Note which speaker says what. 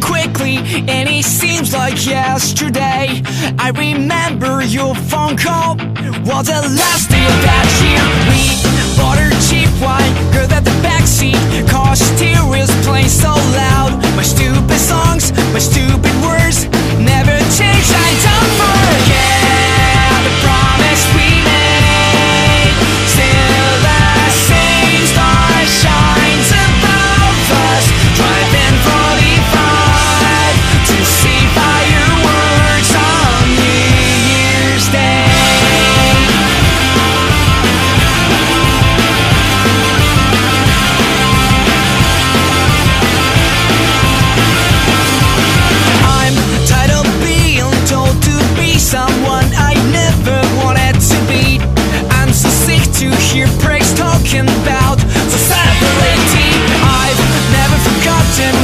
Speaker 1: quickly, and it seems like yesterday. I remember your phone call was the last day of that year. hear pricks talking about society. I've never forgotten.